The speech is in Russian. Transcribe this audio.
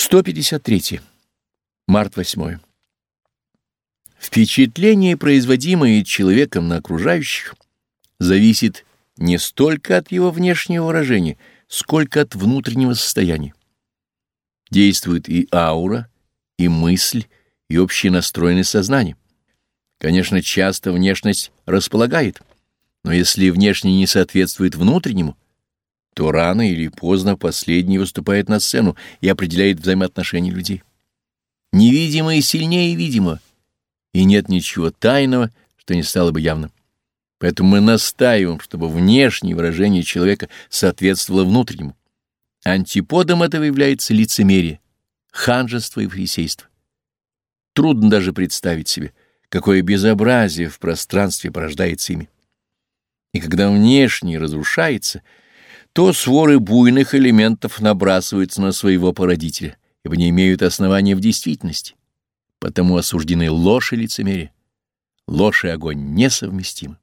153. Март 8. Впечатление, производимое человеком на окружающих, зависит не столько от его внешнего выражения, сколько от внутреннего состояния. Действует и аура, и мысль, и общая настроенность сознания. Конечно, часто внешность располагает, но если внешне не соответствует внутреннему, то рано или поздно последний выступает на сцену и определяет взаимоотношения людей. Невидимое сильнее видимо, и нет ничего тайного, что не стало бы явным. Поэтому мы настаиваем, чтобы внешнее выражение человека соответствовало внутреннему. Антиподом этого является лицемерие, ханжество и фарисейство. Трудно даже представить себе, какое безобразие в пространстве порождается ими. И когда внешнее разрушается — то своры буйных элементов набрасываются на своего породителя, ибо не имеют основания в действительности. Потому осуждены ложь и лицемерие. Ложь и огонь несовместимы.